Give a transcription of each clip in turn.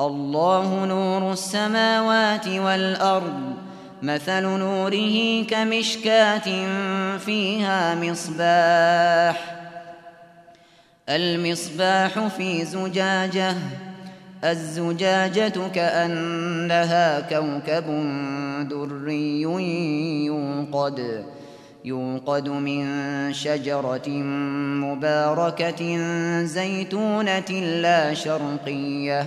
الله نور السماوات والأرض مثل نوره كمشكاة فيها مصباح. المصباح في زجاجة الزجاجة كأنها كوكب دري يوقد يوقد من شجرة مباركة زيتونة لا شرقية.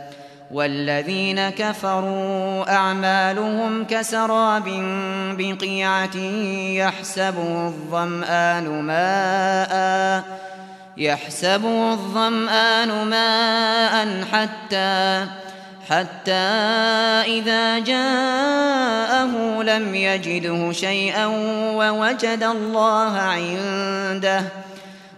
والذين كفروا أعمالهم كسراب بقيعة يحسبه الظمآن ماء يحسبه الظمآن ماء حتى حتى إذا جاءه لم يجده شيئا ووجد الله عنده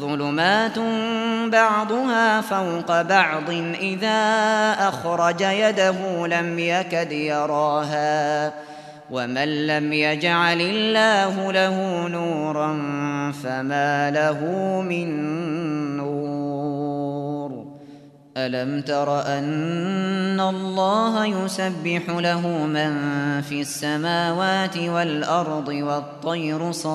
ظلمات بعضها فوق بعض إذا أخرج يده لم يكد يراها ومن لم يجعل الله له نورا فما له من نور. ألم تر أن الله يسبح له من في السماوات والأرض والطير صار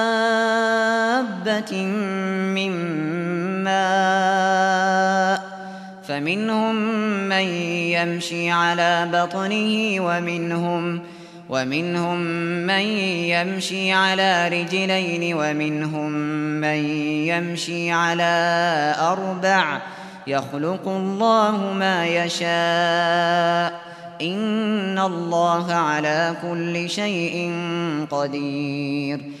حبة من ماء فمنهم من يمشي على بطنه ومنهم ومنهم من يمشي على رجلين ومنهم من يمشي على أربع يخلق الله ما يشاء ان الله على كل شيء قدير